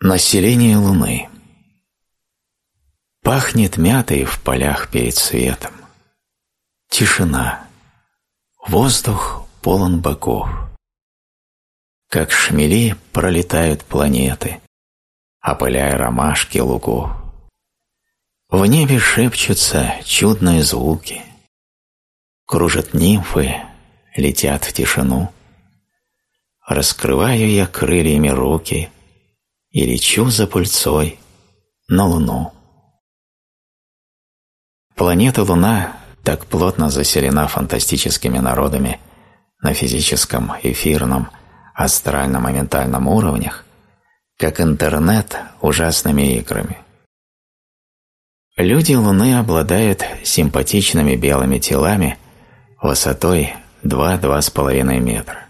Население Луны Пахнет мятой в полях перед светом. Тишина. Воздух полон боков. Как шмели пролетают планеты, опыляя ромашки лугов. В небе шепчутся чудные звуки. Кружат нимфы, летят в тишину. Раскрываю я крыльями руки И лечу за пыльцой на Луну. Планета Луна так плотно заселена фантастическими народами на физическом, эфирном, астральном и ментальном уровнях, как интернет ужасными играми. Люди Луны обладают симпатичными белыми телами высотой 2-2,5 метра.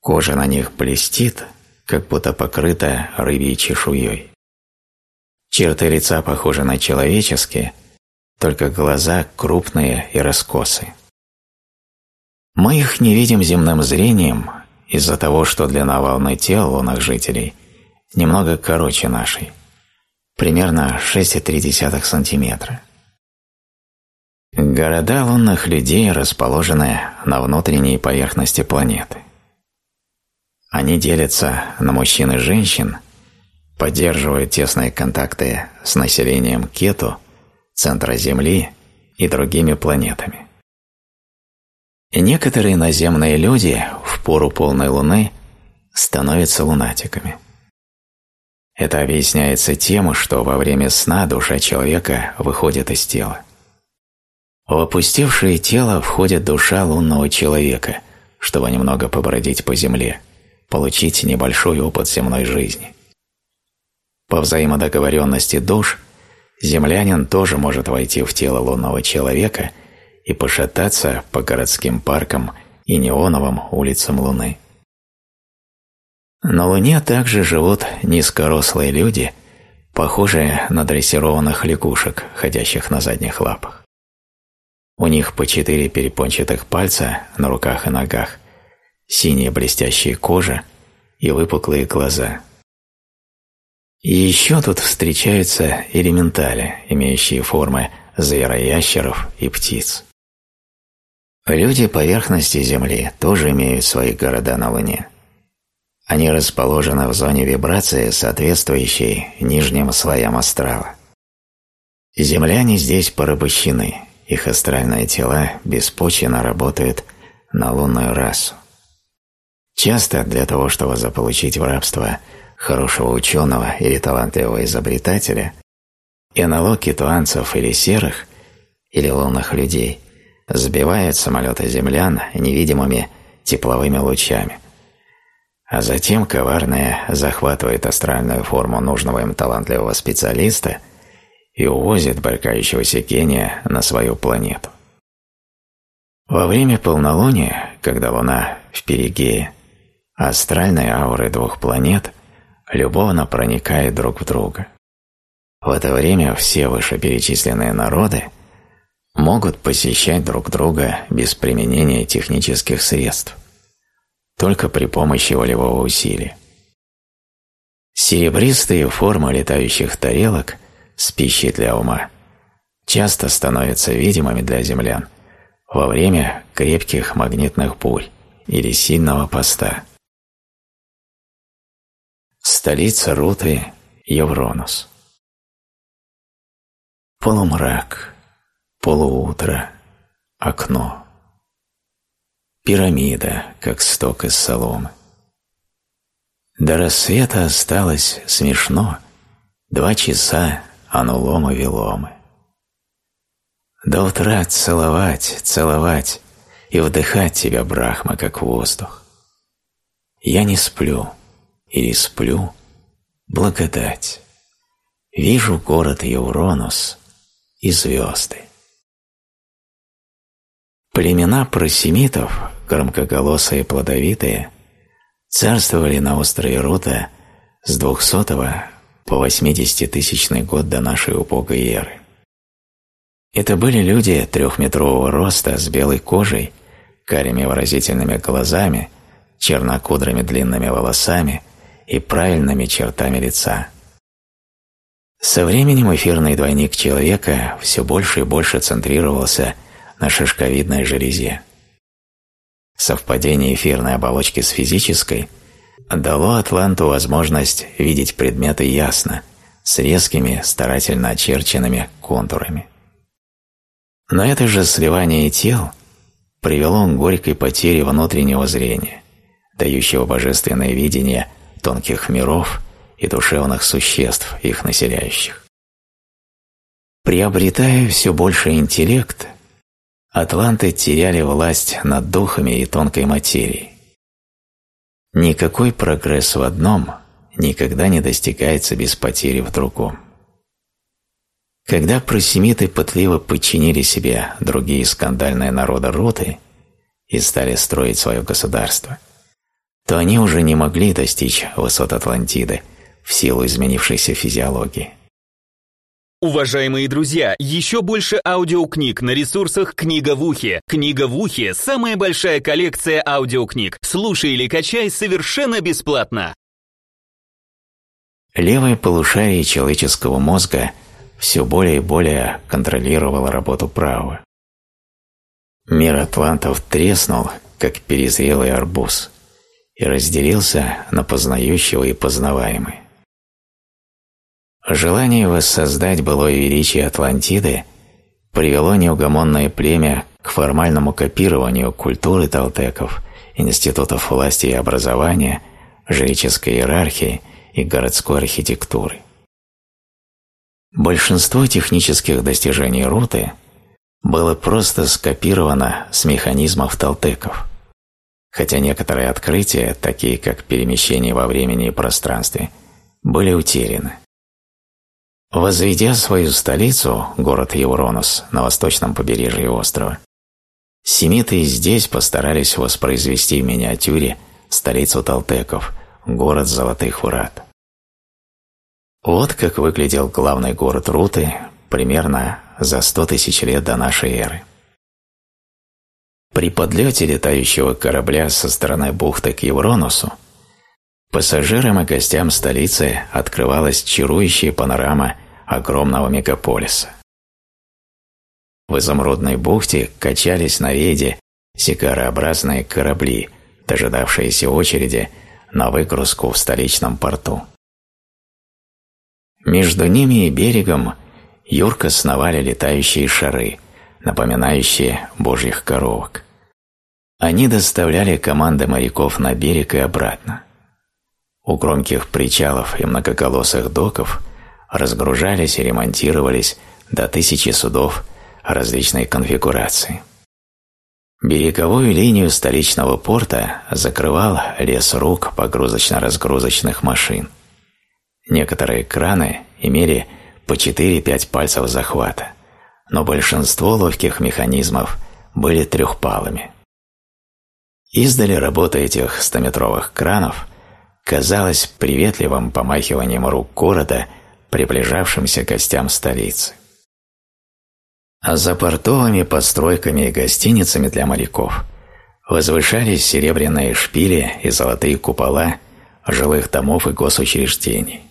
Кожа на них блестит, как будто покрыта рыбьей чешуей. Черты лица похожи на человеческие – только глаза крупные и раскосы. Мы их не видим земным зрением из-за того, что длина волны тел лунных жителей немного короче нашей, примерно 6,3 см. Города лунных людей расположены на внутренней поверхности планеты. Они делятся на мужчин и женщин, поддерживают тесные контакты с населением Кету – центра Земли и другими планетами. И некоторые наземные люди в пору полной Луны становятся лунатиками. Это объясняется тем, что во время сна душа человека выходит из тела. В опустевшее тело входит душа лунного человека, чтобы немного побродить по земле, получить небольшой опыт земной жизни. По взаимодоговоренности душ землянин тоже может войти в тело лунного человека и пошататься по городским паркам и неоновым улицам Луны. На Луне также живут низкорослые люди, похожие на дрессированных лягушек, ходящих на задних лапах. У них по четыре перепончатых пальца на руках и ногах, синяя блестящая кожа и выпуклые глаза – и еще тут встречаются элементали, имеющие формы звероящеров и птиц. Люди поверхности Земли тоже имеют свои города на Луне. Они расположены в зоне вибрации, соответствующей нижним слоям астрала. Земляне здесь порабощены, их астральные тела беспочвенно работают на лунную расу. Часто для того, чтобы заполучить в рабство – хорошего ученого или талантливого изобретателя, и налог китуанцев или серых, или лунных людей сбивает самолеты землян невидимыми тепловыми лучами, а затем коварная захватывает астральную форму нужного им талантливого специалиста и увозит баркающегося гения на свою планету. Во время полнолуния, когда Луна в перигее, астральные ауры двух планет любовно проникают друг в друга. В это время все вышеперечисленные народы могут посещать друг друга без применения технических средств, только при помощи волевого усилия. Серебристые формы летающих тарелок с пищей для ума часто становятся видимыми для землян во время крепких магнитных бурь или сильного поста. Столица Руты – Евронус. Полумрак, полуутро, окно. Пирамида, как сток из соломы. До рассвета осталось смешно Два часа ануломы-виломы. До утра целовать, целовать И вдыхать тебя, Брахма, как воздух. Я не сплю, или сплю, благодать. Вижу город Евронус и звезды. Племена просемитов, громкоголосые и плодовитые, царствовали на острове Рута с 200 по 80-тысячный год до нашей убогой эры. Это были люди трехметрового роста с белой кожей, карими выразительными глазами, чернокудрыми длинными волосами и правильными чертами лица. Со временем эфирный двойник человека все больше и больше центрировался на шишковидной железе. Совпадение эфирной оболочки с физической дало Атланту возможность видеть предметы ясно, с резкими, старательно очерченными контурами. Но это же сливание тел привело к горькой потере внутреннего зрения, дающего божественное видение тонких миров и душевных существ, их населяющих. Приобретая все больше интеллект, атланты теряли власть над духами и тонкой материей. Никакой прогресс в одном никогда не достигается без потери в другом. Когда просемиты пытливо подчинили себе другие скандальные народы роты и стали строить свое государство, то они уже не могли достичь высот Атлантиды в силу изменившейся физиологии. Уважаемые друзья, еще больше аудиокниг на ресурсах «Книга в ухе». «Книга в ухе» — самая большая коллекция аудиокниг. Слушай или качай совершенно бесплатно. Левое полушарие человеческого мозга все более и более контролировало работу правого. Мир атлантов треснул, как перезрелый арбуз, и разделился на познающего и познаваемый. Желание воссоздать былое величие Атлантиды привело неугомонное племя к формальному копированию культуры талтеков, институтов власти и образования, жреческой иерархии и городской архитектуры. Большинство технических достижений Руты было просто скопировано с механизмов талтеков, хотя некоторые открытия, такие как перемещение во времени и пространстве, были утеряны. Возведя свою столицу, город Евронос, на восточном побережье острова, семиты здесь постарались воспроизвести в миниатюре столицу Талтеков, город Золотых Врат. Вот как выглядел главный город Руты примерно за 100 тысяч лет до нашей эры. При подлете летающего корабля со стороны бухты к Евроносу Пассажирам и гостям столицы открывалась чарующая панорама огромного мегаполиса. В изумрудной бухте качались на рейде сигарообразные корабли, дожидавшиеся очереди на выгрузку в столичном порту. Между ними и берегом юрко сновали летающие шары, напоминающие божьих коровок. Они доставляли команды моряков на берег и обратно. У громких причалов и многоколосых доков разгружались и ремонтировались до тысячи судов различной конфигурации. Береговую линию столичного порта закрывал лес рук погрузочно-разгрузочных машин. Некоторые краны имели по 4-5 пальцев захвата, но большинство ловких механизмов были трехпалыми. Издали работа этих стометровых кранов казалось приветливым помахиванием рук города приближавшимся гостям столицы. А за портовыми постройками и гостиницами для моряков возвышались серебряные шпили и золотые купола жилых домов и госучреждений.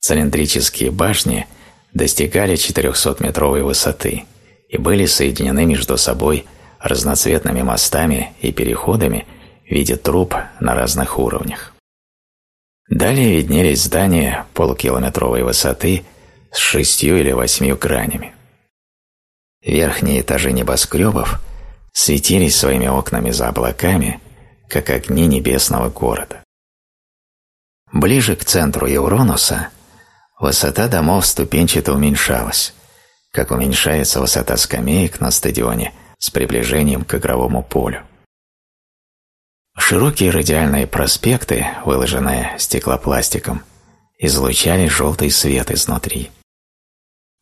Цилиндрические башни достигали 400-метровой высоты и были соединены между собой разноцветными мостами и переходами в виде труб на разных уровнях. Далее виднелись здания полукилометровой высоты с шестью или восьмью кранями. Верхние этажи небоскребов светились своими окнами за облаками, как огни небесного города. Ближе к центру Евронуса высота домов ступенчато уменьшалась, как уменьшается высота скамеек на стадионе с приближением к игровому полю. Широкие радиальные проспекты, выложенные стеклопластиком, излучали желтый свет изнутри.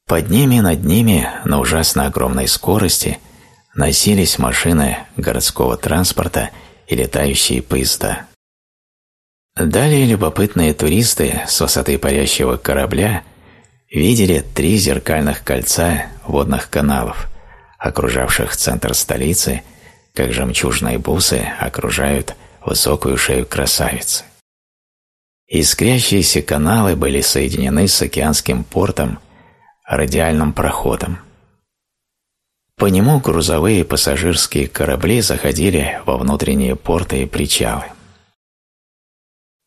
Под ними и над ними на ужасно огромной скорости носились машины городского транспорта и летающие поезда. Далее любопытные туристы с высоты парящего корабля видели три зеркальных кольца водных каналов, окружавших центр столицы – как жемчужные бусы окружают высокую шею красавицы. Искрящиеся каналы были соединены с океанским портом радиальным проходом. По нему грузовые и пассажирские корабли заходили во внутренние порты и причалы.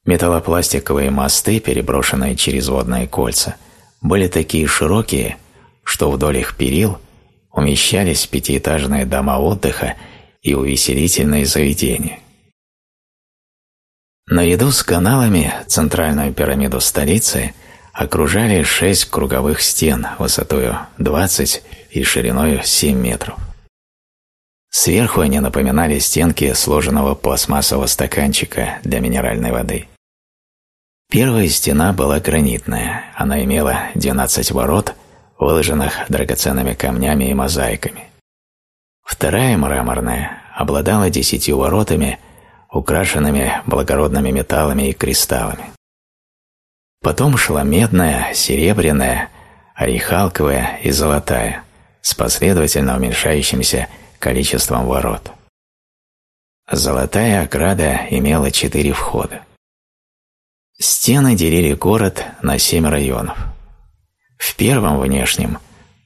Металлопластиковые мосты, переброшенные через водные кольца, были такие широкие, что вдоль их перил умещались пятиэтажные дома отдыха и увеселительные заведения. Наряду с каналами центральную пирамиду столицы окружали шесть круговых стен высотой 20 и шириной 7 метров. Сверху они напоминали стенки сложенного пластмассового стаканчика для минеральной воды. Первая стена была гранитная, она имела 12 ворот, выложенных драгоценными камнями и мозаиками. Вторая мраморная обладала десятью воротами – украшенными благородными металлами и кристаллами. Потом шла медная, серебряная, орехалковая и золотая, с последовательно уменьшающимся количеством ворот. Золотая ограда имела четыре входа. Стены делили город на семь районов. В первом внешнем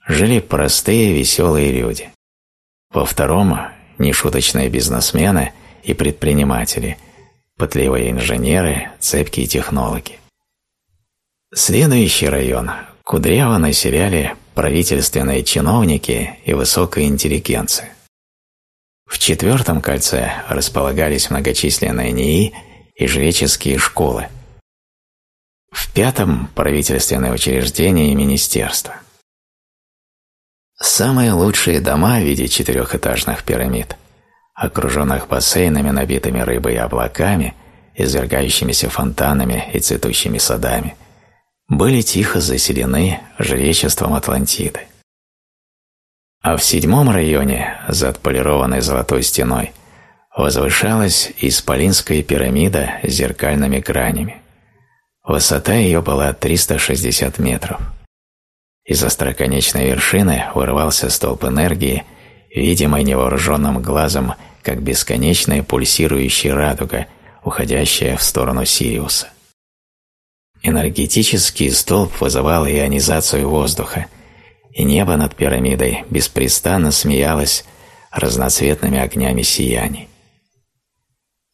жили простые веселые люди. Во втором – нешуточные бизнесмены – и предприниматели, пытливые инженеры, цепкие технологи. Следующий район кудряво населяли правительственные чиновники и высокая интеллигенция. В четвертом кольце располагались многочисленные НИИ и жреческие школы. В пятом – правительственные учреждения и министерства. Самые лучшие дома в виде четырехэтажных пирамид – окруженных бассейнами, набитыми рыбой и облаками, извергающимися фонтанами и цветущими садами, были тихо заселены жречеством Атлантиды. А в седьмом районе, за отполированной золотой стеной, возвышалась Исполинская пирамида с зеркальными гранями. Высота ее была 360 метров. Из остроконечной вершины вырвался столб энергии – видимой невооруженным глазом, как бесконечная пульсирующая радуга, уходящая в сторону Сириуса. Энергетический столб вызывал ионизацию воздуха, и небо над пирамидой беспрестанно смеялось разноцветными огнями сияний.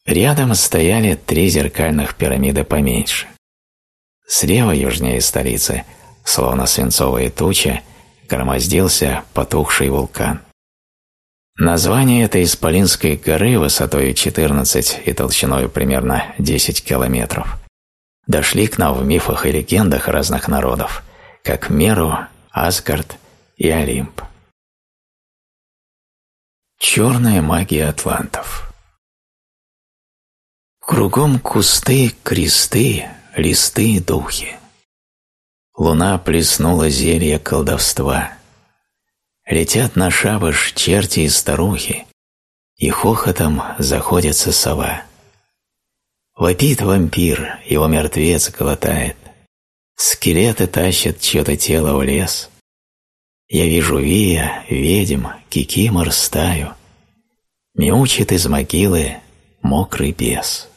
Рядом стояли три зеркальных пирамиды поменьше. Слева южнее столицы, словно свинцовая туча, громоздился потухший вулкан. Название этой Исполинской горы высотой 14 и толщиной примерно 10 километров дошли к нам в мифах и легендах разных народов, как Меру, Асгард и Олимп. Черная магия атлантов Кругом кусты, кресты, листы и духи. Луна плеснула зелье колдовства – Летят на шабаш черти и старухи, и хохотом заходится сова. Вопит вампир, его мертвец глотает. Скелеты тащат чье-то тело в лес. Я вижу вия, ведьм, кикимор стаю. Мяучит из могилы мокрый бес.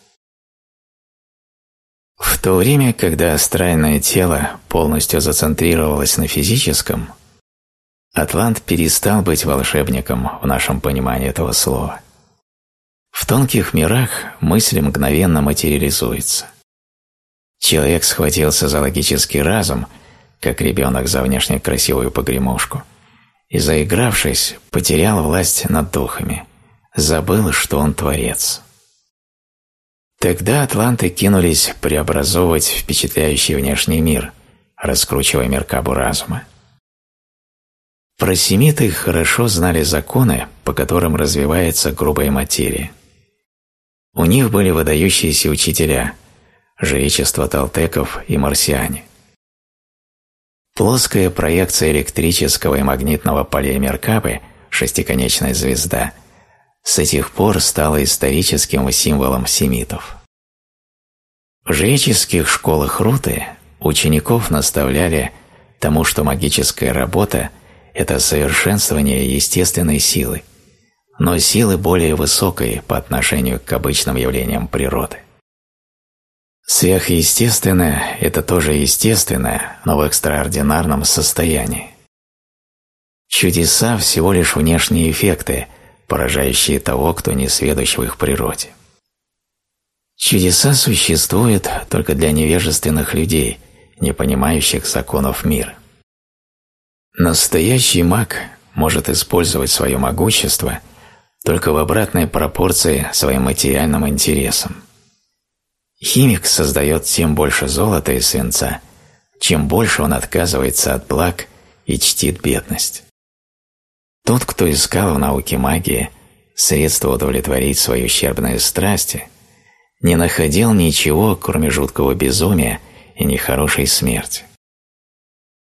В то время, когда астральное тело полностью зацентрировалось на физическом – Атлант перестал быть волшебником в нашем понимании этого слова. В тонких мирах мысль мгновенно материализуется. Человек схватился за логический разум, как ребенок за внешне красивую погремушку, и, заигравшись, потерял власть над духами, забыл, что он творец. Тогда атланты кинулись преобразовывать впечатляющий внешний мир, раскручивая меркабу разума. Просемиты хорошо знали законы, по которым развивается грубая материя. У них были выдающиеся учителя – жречество талтеков и марсиане. Плоская проекция электрического и магнитного полей Меркабы, шестиконечная звезда, с этих пор стала историческим символом семитов. В жреческих школах Руты учеников наставляли тому, что магическая работа – это совершенствование естественной силы, но силы более высокой по отношению к обычным явлениям природы. Сверхъестественное – это тоже естественное, но в экстраординарном состоянии. Чудеса – всего лишь внешние эффекты, поражающие того, кто не сведущ в их природе. Чудеса существуют только для невежественных людей, не понимающих законов мира. Настоящий маг может использовать свое могущество только в обратной пропорции своим материальным интересам. Химик создает тем больше золота и свинца, чем больше он отказывается от благ и чтит бедность. Тот, кто искал в науке магии средства удовлетворить свои ущербные страсти, не находил ничего, кроме жуткого безумия и нехорошей смерти.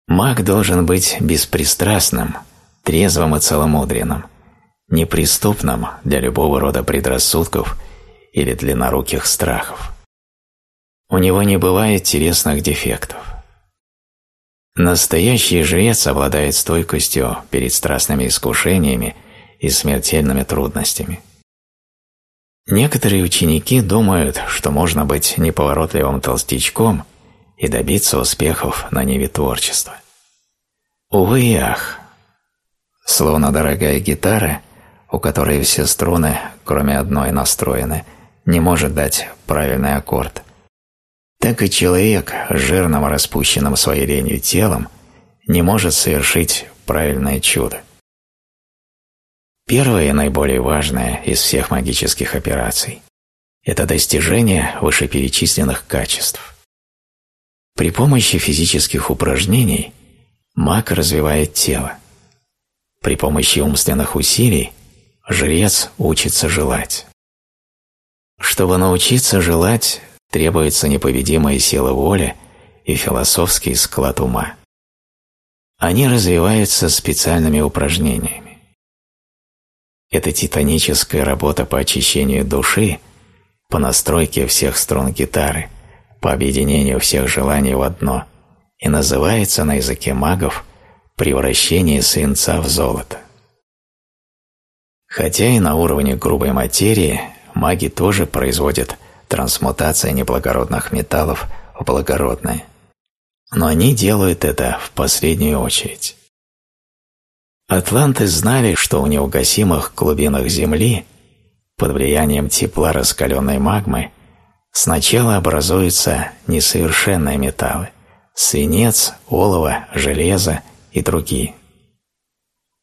Маг должен быть беспристрастным, трезвым и целомудренным, неприступным для любого рода предрассудков или длинноруких страхов. У него не бывает телесных дефектов. Настоящий жрец обладает стойкостью перед страстными искушениями и смертельными трудностями. Некоторые ученики думают, что можно быть неповоротливым толстячком и добиться успехов на ниве творчества. Увы и ах. Словно дорогая гитара, у которой все струны, кроме одной, настроены, не может дать правильный аккорд – так и человек жирным распущенным своей ленью телом не может совершить правильное чудо. Первое и наиболее важное из всех магических операций – это достижение вышеперечисленных качеств. При помощи физических упражнений маг развивает тело. При помощи умственных усилий жрец учится желать. Чтобы научиться желать, требуется непобедимая сила воли и философский склад ума. Они развиваются специальными упражнениями. Это титаническая работа по очищению души, по настройке всех струн гитары, по объединению всех желаний в одно и называется на языке магов превращение свинца в золото. Хотя и на уровне грубой материи маги тоже производят трансмутация неблагородных металлов в благородные. Но они делают это в последнюю очередь. Атланты знали, что в неугасимых глубинах Земли, под влиянием тепла раскаленной магмы, сначала образуются несовершенные металлы – свинец, олово, железо и другие.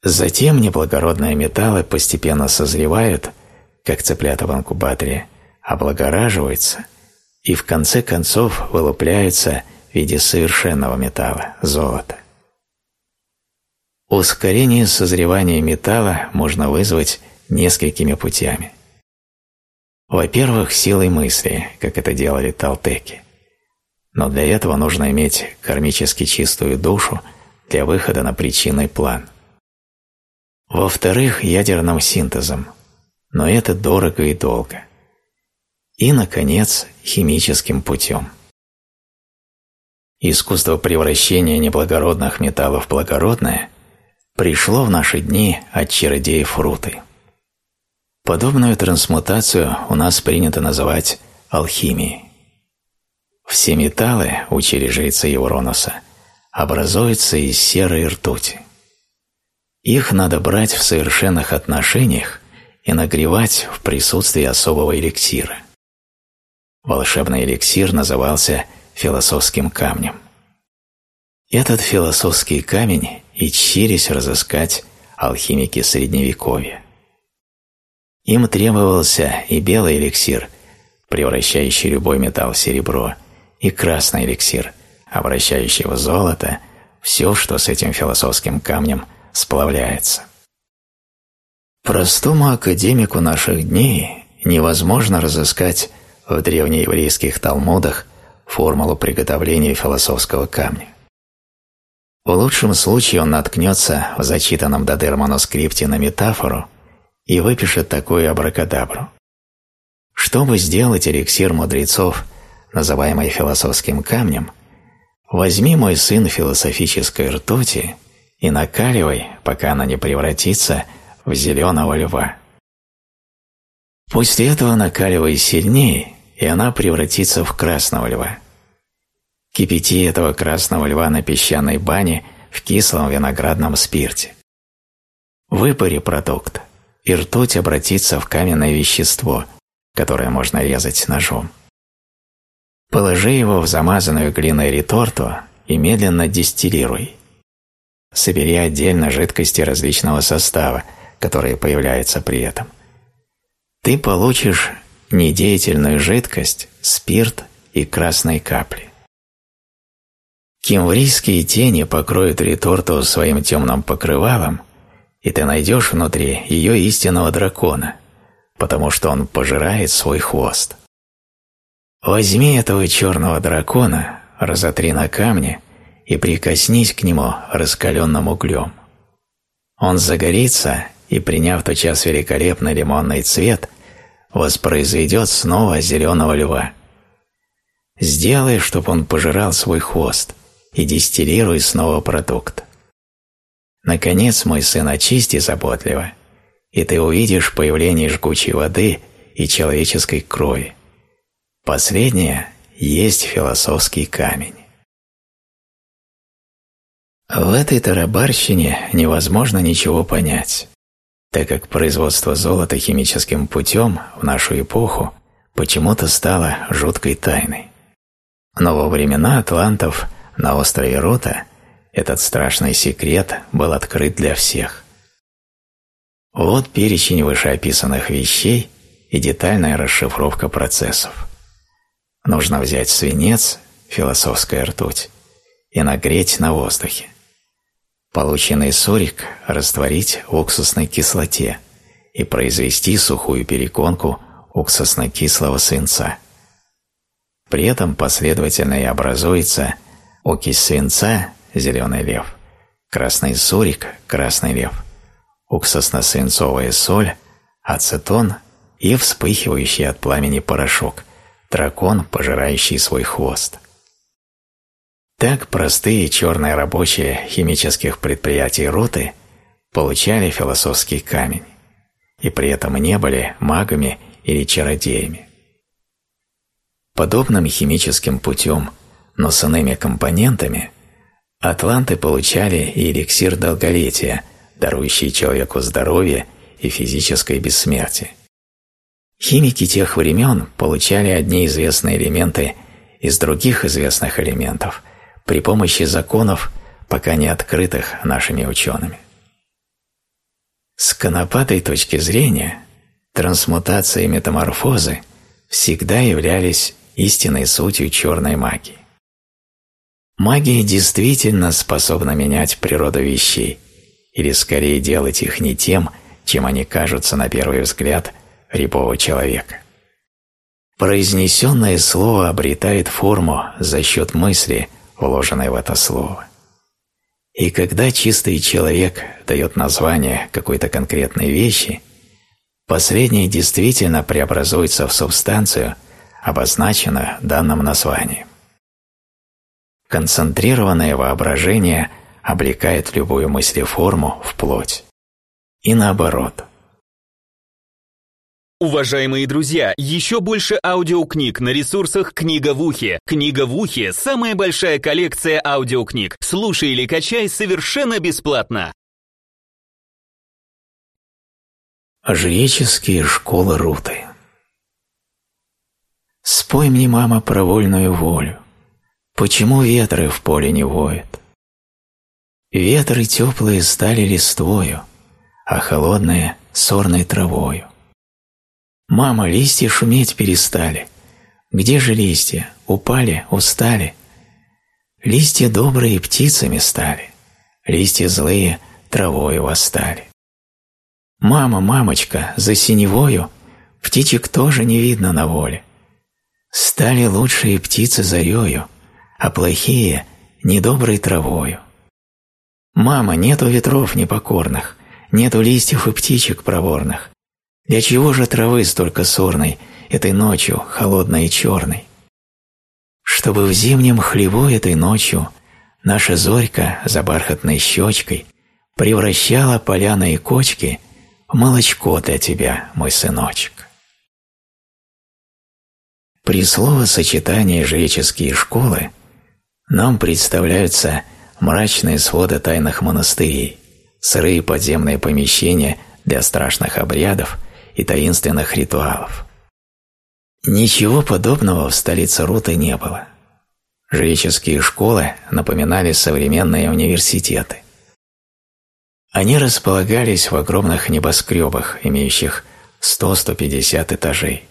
Затем неблагородные металлы постепенно созревают, как цыплята в инкубаторе, облагораживается и в конце концов вылупляется в виде совершенного металла – золота. Ускорение созревания металла можно вызвать несколькими путями. Во-первых, силой мысли, как это делали талтеки. Но для этого нужно иметь кармически чистую душу для выхода на причинный план. Во-вторых, ядерным синтезом, но это дорого и долго – и, наконец, химическим путем. Искусство превращения неблагородных металлов в благородное пришло в наши дни от чародеев Руты. Подобную трансмутацию у нас принято называть алхимией. Все металлы, учили жрецы Евронуса, образуются из серы и ртути. Их надо брать в совершенных отношениях и нагревать в присутствии особого эликсира. Волшебный эликсир назывался философским камнем. Этот философский камень и чились разыскать алхимики Средневековья. Им требовался и белый эликсир, превращающий любой металл в серебро, и красный эликсир, обращающий в золото все, что с этим философским камнем сплавляется. Простому академику наших дней невозможно разыскать в древнееврейских талмудах формулу приготовления философского камня. В лучшем случае он наткнется в зачитанном Дадер манускрипте на метафору и выпишет такую абракадабру. Чтобы сделать эликсир мудрецов, называемый философским камнем, возьми мой сын философической ртути и накаливай, пока она не превратится в зеленого льва. После этого накаливай сильнее и она превратится в красного льва. Кипяти этого красного льва на песчаной бане в кислом виноградном спирте. Выпари продукт, и ртуть обратится в каменное вещество, которое можно резать ножом. Положи его в замазанную глиной реторту и медленно дистиллируй. Собери отдельно жидкости различного состава, которые появляются при этом. Ты получишь недеятельную жидкость, спирт и красные капли. Кимврийские тени покроют реторту своим темным покрывалом, и ты найдешь внутри ее истинного дракона, потому что он пожирает свой хвост. Возьми этого черного дракона, разотри на камне и прикоснись к нему раскаленным углем. Он загорится и, приняв тотчас великолепный лимонный цвет, воспроизведет снова зеленого льва. Сделай, чтобы он пожирал свой хвост, и дистиллируй снова продукт. Наконец, мой сын, очисти заботливо, и ты увидишь появление жгучей воды и человеческой крови. Последнее есть философский камень. В этой тарабарщине невозможно ничего понять так как производство золота химическим путем в нашу эпоху почему-то стало жуткой тайной. Но во времена атлантов на острове Рота этот страшный секрет был открыт для всех. Вот перечень вышеописанных вещей и детальная расшифровка процессов. Нужно взять свинец, философская ртуть, и нагреть на воздухе. Полученный сурик растворить в уксусной кислоте и произвести сухую переконку уксусно-кислого свинца. При этом последовательно и образуется окись свинца – зеленый лев, красный сурик – красный лев, уксусно-свинцовая соль, ацетон и вспыхивающий от пламени порошок – дракон, пожирающий свой хвост – так простые черные рабочие химических предприятий Руты получали философский камень и при этом не были магами или чародеями. Подобным химическим путем, но с иными компонентами, атланты получали и эликсир долголетия, дарующий человеку здоровье и физическое бессмертие. Химики тех времен получали одни известные элементы из других известных элементов – при помощи законов, пока не открытых нашими учеными. С конопатой точки зрения трансмутация и метаморфозы всегда являлись истинной сутью черной магии. Магия действительно способна менять природу вещей, или скорее делать их не тем, чем они кажутся на первый взгляд рябого человека. Произнесенное слово обретает форму за счет мысли, вложенное в это слово. И когда чистый человек дает название какой-то конкретной вещи, последняя действительно преобразуется в субстанцию, обозначенную данным названием. Концентрированное воображение облекает любую мыслеформу в плоть. И наоборот – Уважаемые друзья, еще больше аудиокниг на ресурсах «Книга в ухе». «Книга в ухе» — самая большая коллекция аудиокниг. Слушай или качай совершенно бесплатно. Жреческие школы Руты Спой мне, мама, про вольную волю. Почему ветры в поле не воют? Ветры теплые стали листвою, а холодные — сорной травою. Мама, листья шуметь перестали. Где же листья? Упали, устали. Листья добрые птицами стали. Листья злые травою восстали. Мама, мамочка, за синевою птичек тоже не видно на воле. Стали лучшие птицы зарею, а плохие – недоброй травою. Мама, нету ветров непокорных, нету листьев и птичек проворных, для чего же травы столько сорной, этой ночью, холодной и черной? Чтобы в зимнем хлеву этой ночью наша зорька за бархатной щечкой превращала поляны и кочки в молочко для тебя, мой сыночек. При словосочетании «жреческие школы» нам представляются мрачные своды тайных монастырей, сырые подземные помещения для страшных обрядов и таинственных ритуалов. Ничего подобного в столице Руты не было. Жреческие школы напоминали современные университеты. Они располагались в огромных небоскребах, имеющих 100-150 этажей.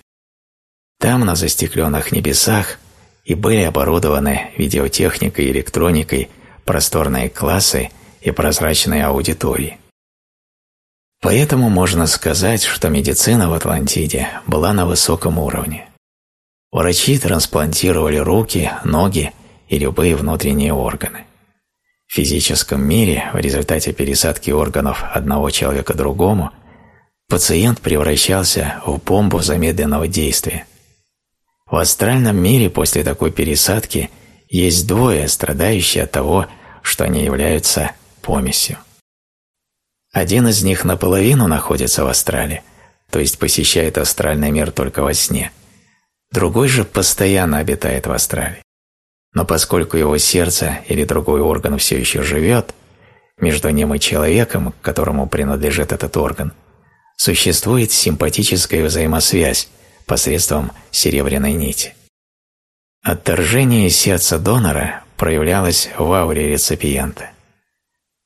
Там, на застекленных небесах, и были оборудованы видеотехникой и электроникой просторные классы и прозрачные аудитории. Поэтому можно сказать, что медицина в Атлантиде была на высоком уровне. Врачи трансплантировали руки, ноги и любые внутренние органы. В физическом мире в результате пересадки органов одного человека другому пациент превращался в бомбу замедленного действия. В астральном мире после такой пересадки есть двое, страдающие от того, что они являются помесью. Один из них наполовину находится в астрале, то есть посещает астральный мир только во сне. Другой же постоянно обитает в астрале. Но поскольку его сердце или другой орган все еще живет, между ним и человеком, которому принадлежит этот орган, существует симпатическая взаимосвязь посредством серебряной нити. Отторжение сердца донора проявлялось в ауре реципиента.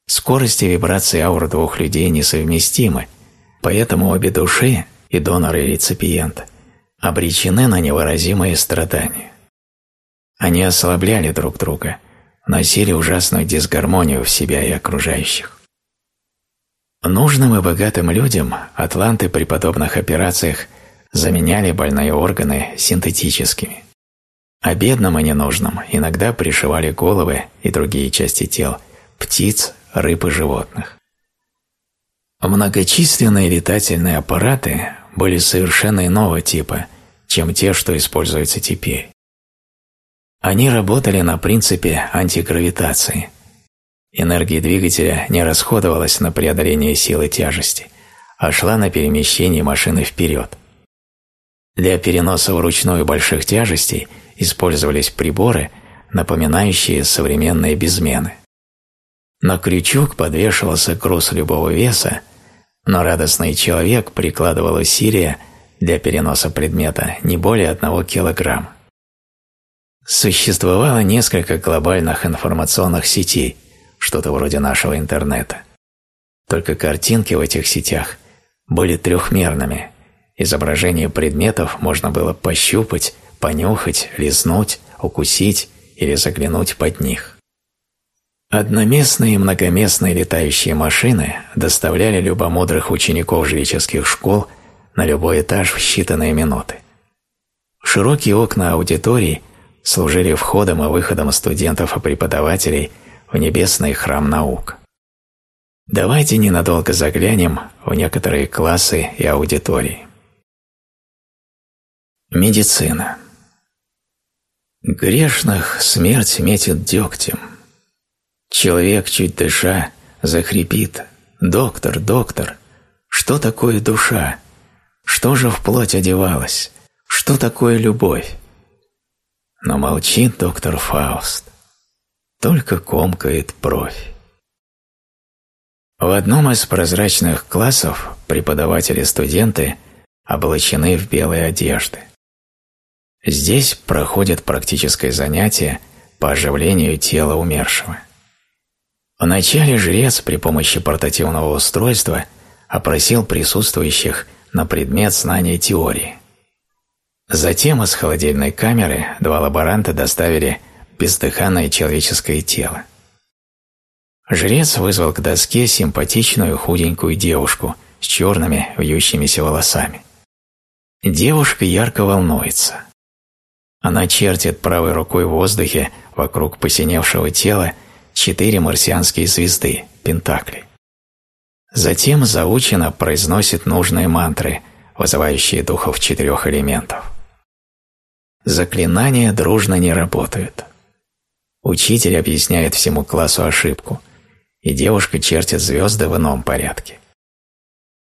Скорость и вибрации аур двух людей несовместимы, поэтому обе души, и донор, и реципиент, обречены на невыразимые страдания. Они ослабляли друг друга, носили ужасную дисгармонию в себя и окружающих. Нужным и богатым людям атланты при подобных операциях заменяли больные органы синтетическими. А бедным и ненужным иногда пришивали головы и другие части тел птиц, рыб и животных. Многочисленные летательные аппараты были совершенно иного типа, чем те, что используются теперь. Они работали на принципе антигравитации. Энергия двигателя не расходовалась на преодоление силы тяжести, а шла на перемещение машины вперед. Для переноса вручную больших тяжестей использовались приборы, напоминающие современные безмены. На крючок подвешивался груз любого веса, но радостный человек прикладывал усилия для переноса предмета не более одного килограмма. Существовало несколько глобальных информационных сетей, что-то вроде нашего интернета. Только картинки в этих сетях были трехмерными. Изображение предметов можно было пощупать, понюхать, лизнуть, укусить или заглянуть под них. Одноместные и многоместные летающие машины доставляли любомудрых учеников жреческих школ на любой этаж в считанные минуты. Широкие окна аудиторий служили входом и выходом студентов и преподавателей в небесный храм наук. Давайте ненадолго заглянем в некоторые классы и аудитории. Медицина. Грешных смерть метит дегтем – Человек, чуть дыша, захрипит. «Доктор, доктор, что такое душа? Что же в плоть одевалась? Что такое любовь?» Но молчит доктор Фауст. Только комкает бровь. В одном из прозрачных классов преподаватели и студенты облачены в белые одежды. Здесь проходит практическое занятие по оживлению тела умершего. Вначале жрец при помощи портативного устройства опросил присутствующих на предмет знания теории. Затем из холодильной камеры два лаборанта доставили бездыханное человеческое тело. Жрец вызвал к доске симпатичную худенькую девушку с черными вьющимися волосами. Девушка ярко волнуется. Она чертит правой рукой в воздухе вокруг посиневшего тела четыре марсианские звезды, пентакли. Затем заучено произносит нужные мантры, вызывающие духов четырех элементов. Заклинания дружно не работают. Учитель объясняет всему классу ошибку, и девушка чертит звезды в ином порядке.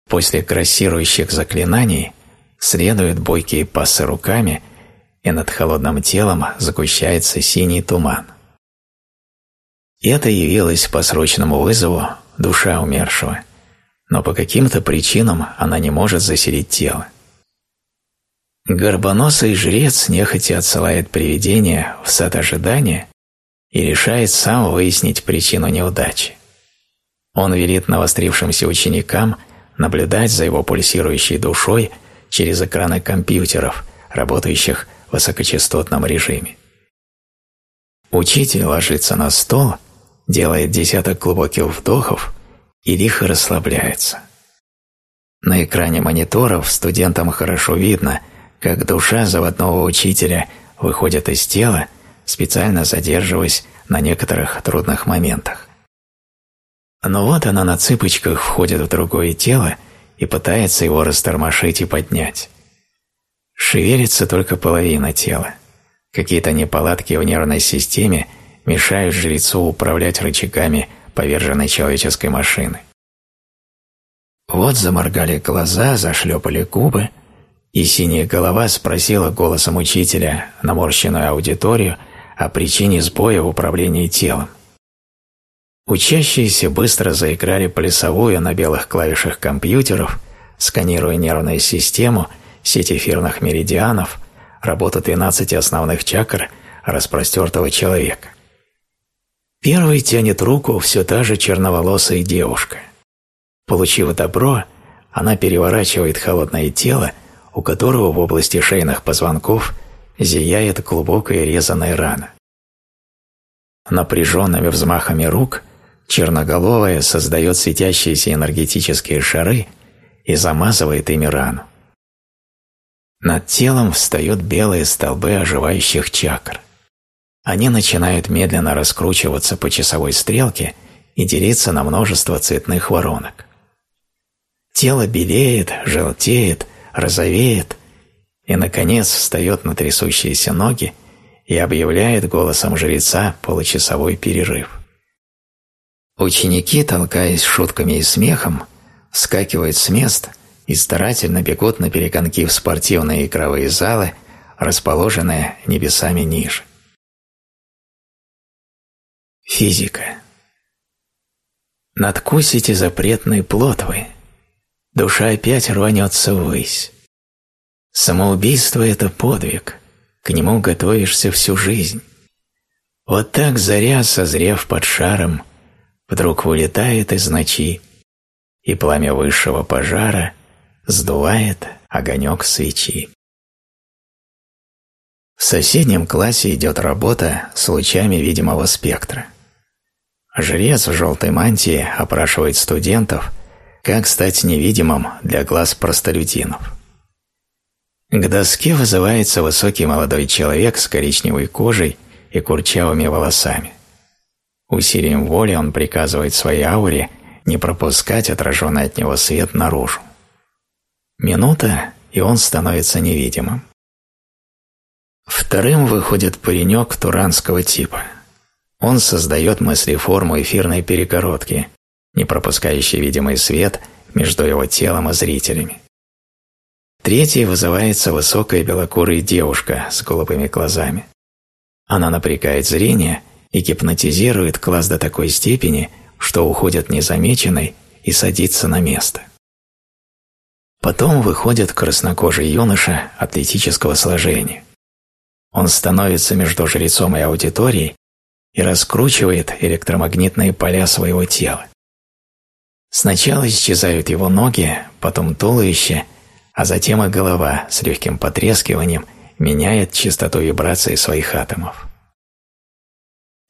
После крассирующих заклинаний следуют бойкие пассы руками, и над холодным телом загущается синий туман. Это явилось по срочному вызову душа умершего, но по каким-то причинам она не может заселить тело. Горбоносый жрец нехотя отсылает привидение в сад ожидания и решает сам выяснить причину неудачи. Он велит навострившимся ученикам наблюдать за его пульсирующей душой через экраны компьютеров, работающих в высокочастотном режиме. Учитель ложится на стол, делает десяток глубоких вдохов и лихо расслабляется. На экране мониторов студентам хорошо видно, как душа заводного учителя выходит из тела, специально задерживаясь на некоторых трудных моментах. Но вот она на цыпочках входит в другое тело и пытается его растормошить и поднять. Шевелится только половина тела. Какие-то неполадки в нервной системе мешают жрецу управлять рычагами поверженной человеческой машины. Вот заморгали глаза, зашлепали губы, и синяя голова спросила голосом учителя наморщенную аудиторию о причине сбоя в управлении телом. Учащиеся быстро заиграли плясовую на белых клавишах компьютеров, сканируя нервную систему, сеть эфирных меридианов, работу 12 основных чакр распростертого человека. Первой тянет руку все та же черноволосая девушка. Получив добро, она переворачивает холодное тело, у которого в области шейных позвонков зияет глубокая резаная рана. Напряженными взмахами рук черноголовая создает светящиеся энергетические шары и замазывает ими рану. Над телом встают белые столбы оживающих чакр. Они начинают медленно раскручиваться по часовой стрелке и делиться на множество цветных воронок. Тело белеет, желтеет, розовеет и, наконец, встает на трясущиеся ноги и объявляет голосом жреца получасовой перерыв. Ученики, толкаясь шутками и смехом, скакивают с мест и старательно бегут на перегонки в спортивные игровые залы, расположенные небесами ниже. Физика. Надкусите запретный плод вы. Душа опять рванется ввысь. Самоубийство – это подвиг, к нему готовишься всю жизнь. Вот так заря, созрев под шаром, вдруг вылетает из ночи, и пламя высшего пожара сдувает огонек свечи. В соседнем классе идет работа с лучами видимого спектра. Жрец в желтой мантии опрашивает студентов, как стать невидимым для глаз простолюдинов. К доске вызывается высокий молодой человек с коричневой кожей и курчавыми волосами. Усилием воли он приказывает своей ауре не пропускать отраженный от него свет наружу. Минута, и он становится невидимым. Вторым выходит паренек туранского типа – он создает мыслеформу эфирной перегородки, не пропускающей видимый свет между его телом и зрителями. Третьей вызывается высокая белокурая девушка с голубыми глазами. Она напрягает зрение и гипнотизирует класс до такой степени, что уходит незамеченной и садится на место. Потом выходит краснокожий юноша атлетического сложения. Он становится между жрецом и аудиторией и раскручивает электромагнитные поля своего тела. Сначала исчезают его ноги, потом туловище, а затем и голова с легким потрескиванием меняет частоту вибрации своих атомов.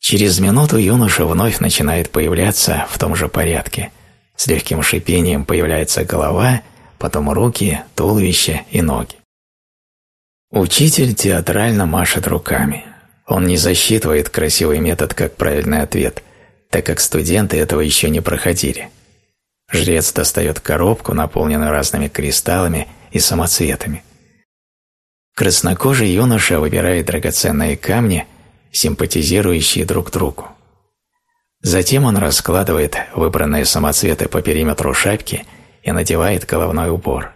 Через минуту юноша вновь начинает появляться в том же порядке. С легким шипением появляется голова, потом руки, туловище и ноги. Учитель театрально машет руками. Он не засчитывает красивый метод как правильный ответ, так как студенты этого еще не проходили. Жрец достает коробку, наполненную разными кристаллами и самоцветами. Краснокожий юноша выбирает драгоценные камни, симпатизирующие друг другу. Затем он раскладывает выбранные самоцветы по периметру шапки и надевает головной убор.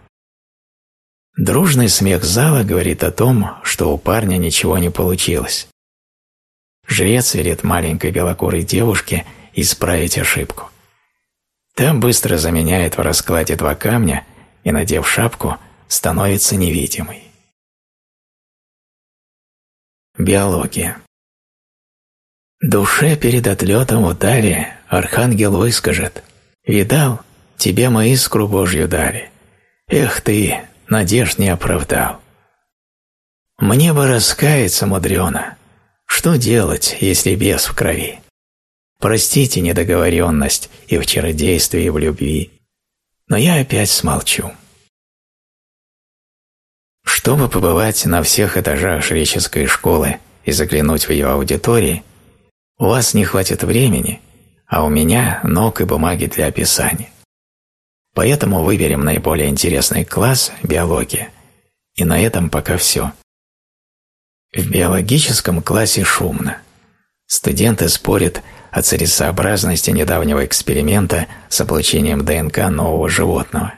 Дружный смех зала говорит о том, что у парня ничего не получилось. Жрец велит маленькой белокурой девушке исправить ошибку. Там быстро заменяет в раскладе два камня и, надев шапку, становится невидимой. Биология Душе перед отлетом в дали архангел выскажет «Видал, тебе мы искру Божью дали. Эх ты, надежд не оправдал». Мне бы раскаяться мудрено. Что делать, если бес в крови? Простите недоговоренность и в чародействе, и в любви. Но я опять смолчу. Чтобы побывать на всех этажах жреческой школы и заглянуть в ее аудитории, у вас не хватит времени, а у меня ног и бумаги для описания. Поэтому выберем наиболее интересный класс – биология. И на этом пока все. В биологическом классе шумно. Студенты спорят о целесообразности недавнего эксперимента с облучением ДНК нового животного.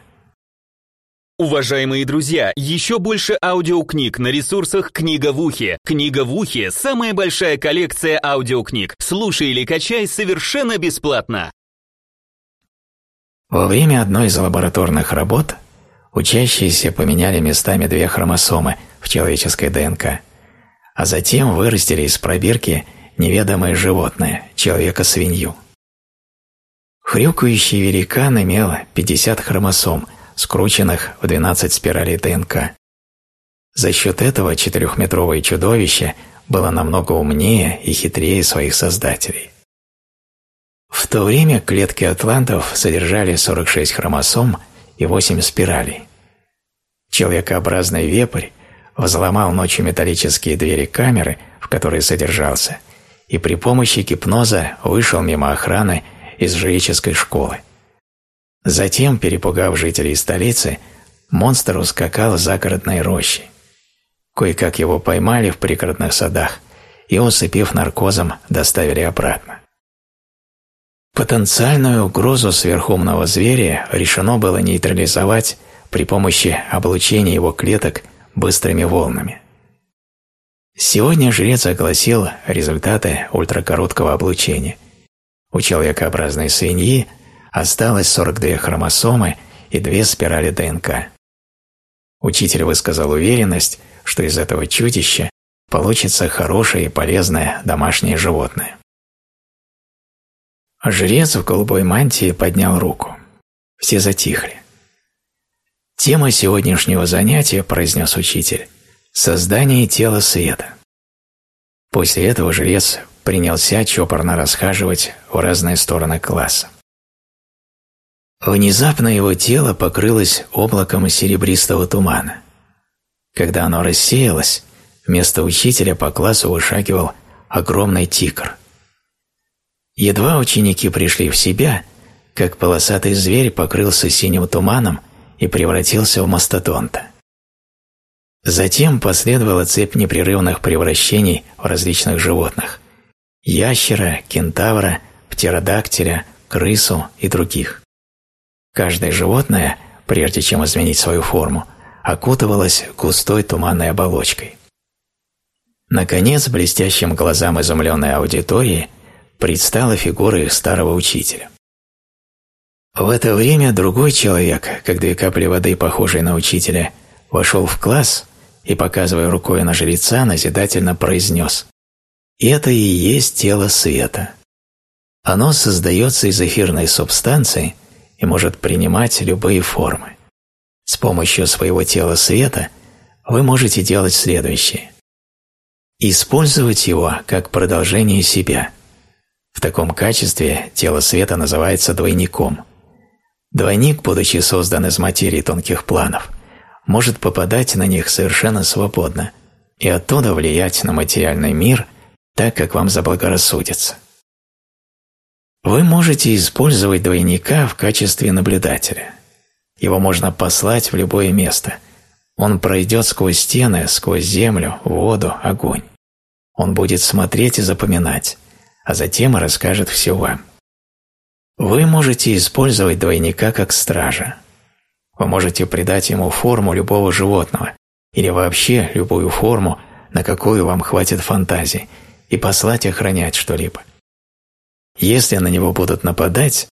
Уважаемые друзья, еще больше аудиокниг на ресурсах «Книга в ухе». «Книга в ухе» — самая большая коллекция аудиокниг. Слушай или качай совершенно бесплатно. Во время одной из лабораторных работ учащиеся поменяли местами две хромосомы в человеческой ДНК, а затем вырастили из пробирки неведомое животное, человека-свинью. Хрюкающий великан имел 50 хромосом, скрученных в 12 спиралей ДНК. За счет этого четырехметровое чудовище было намного умнее и хитрее своих создателей. В то время клетки атлантов содержали 46 хромосом и 8 спиралей. Человекообразный вепрь взломал ночью металлические двери камеры, в которой содержался, и при помощи гипноза вышел мимо охраны из жреческой школы. Затем, перепугав жителей столицы, монстр ускакал в загородной рощи. Кое-как его поймали в пригородных садах и, усыпив наркозом, доставили обратно. Потенциальную угрозу сверхумного зверя решено было нейтрализовать при помощи облучения его клеток быстрыми волнами. Сегодня жрец огласил результаты ультракороткого облучения. У человекообразной свиньи осталось 42 хромосомы и две спирали ДНК. Учитель высказал уверенность, что из этого чудища получится хорошее и полезное домашнее животное. Жрец в голубой мантии поднял руку. Все затихли. Тема сегодняшнего занятия, произнес учитель, создание тела света. После этого жрец принялся чопорно расхаживать в разные стороны класса. Внезапно его тело покрылось облаком серебристого тумана. Когда оно рассеялось, вместо учителя по классу вышагивал огромный тигр. Едва ученики пришли в себя, как полосатый зверь покрылся синим туманом и превратился в мастодонта. Затем последовала цепь непрерывных превращений в различных животных – ящера, кентавра, птеродактиля, крысу и других. Каждое животное, прежде чем изменить свою форму, окутывалось густой туманной оболочкой. Наконец, блестящим глазам изумленной аудитории предстала фигура их старого учителя. В это время другой человек, как две капли воды, похожие на учителя, вошел в класс и, показывая рукой на жреца, назидательно произнес «Это и есть тело света. Оно создается из эфирной субстанции, и может принимать любые формы. С помощью своего тела света вы можете делать следующее. Использовать его как продолжение себя. В таком качестве тело света называется двойником. Двойник, будучи создан из материи тонких планов, может попадать на них совершенно свободно и оттуда влиять на материальный мир так, как вам заблагорассудится. Вы можете использовать двойника в качестве наблюдателя. Его можно послать в любое место. Он пройдет сквозь стены, сквозь землю, воду, огонь. Он будет смотреть и запоминать, а затем расскажет все вам. Вы можете использовать двойника как стража. Вы можете придать ему форму любого животного или вообще любую форму, на какую вам хватит фантазии, и послать охранять что-либо. Если на него будут нападать,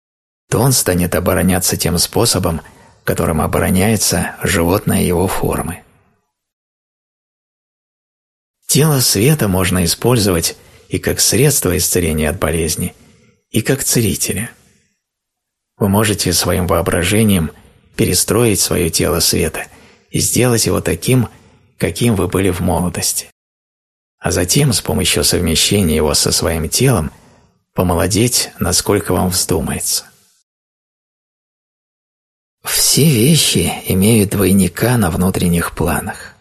то он станет обороняться тем способом, которым обороняется животное его формы. Тело света можно использовать и как средство исцеления от болезни, и как целителя. Вы можете своим воображением перестроить свое тело света и сделать его таким, каким вы были в молодости. А затем с помощью совмещения его со своим телом помолодеть, насколько вам вздумается. Все вещи имеют двойника на внутренних планах.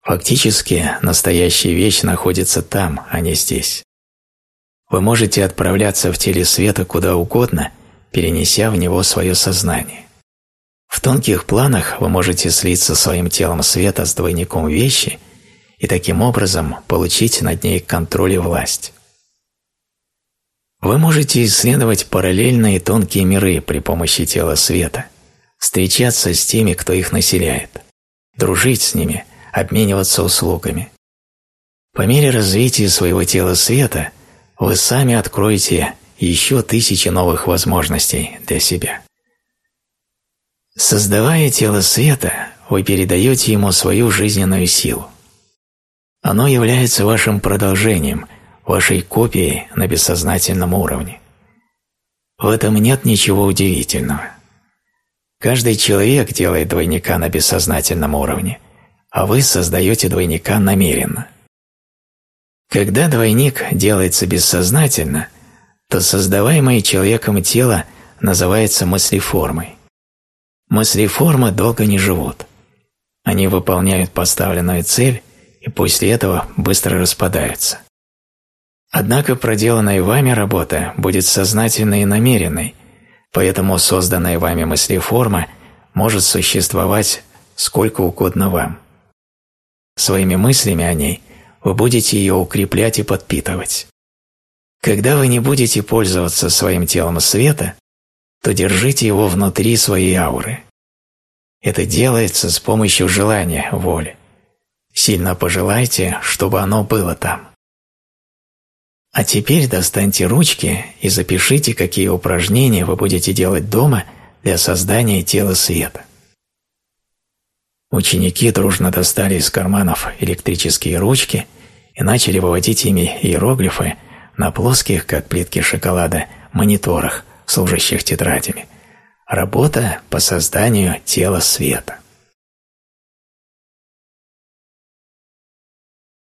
Фактически, настоящая вещь находится там, а не здесь. Вы можете отправляться в теле света куда угодно, перенеся в него свое сознание. В тонких планах вы можете слиться своим телом света с двойником вещи и таким образом получить над ней контроль и власть. Вы можете исследовать параллельные тонкие миры при помощи тела света, встречаться с теми, кто их населяет, дружить с ними, обмениваться услугами. По мере развития своего тела света вы сами откроете еще тысячи новых возможностей для себя. Создавая тело света, вы передаете ему свою жизненную силу. Оно является вашим продолжением, вашей копией на бессознательном уровне. В этом нет ничего удивительного. Каждый человек делает двойника на бессознательном уровне, а вы создаете двойника намеренно. Когда двойник делается бессознательно, то создаваемое человеком тело называется мыслеформой. Мыслеформы долго не живут. Они выполняют поставленную цель и после этого быстро распадаются. Однако проделанная вами работа будет сознательной и намеренной, Поэтому созданная вами мыслеформа может существовать сколько угодно вам. Своими мыслями о ней вы будете ее укреплять и подпитывать. Когда вы не будете пользоваться своим телом света, то держите его внутри своей ауры. Это делается с помощью желания, воли. Сильно пожелайте, чтобы оно было там. А теперь достаньте ручки и запишите, какие упражнения вы будете делать дома для создания тела света. Ученики дружно достали из карманов электрические ручки и начали выводить ими иероглифы на плоских, как плитки шоколада, мониторах, служащих тетрадями. Работа по созданию тела света.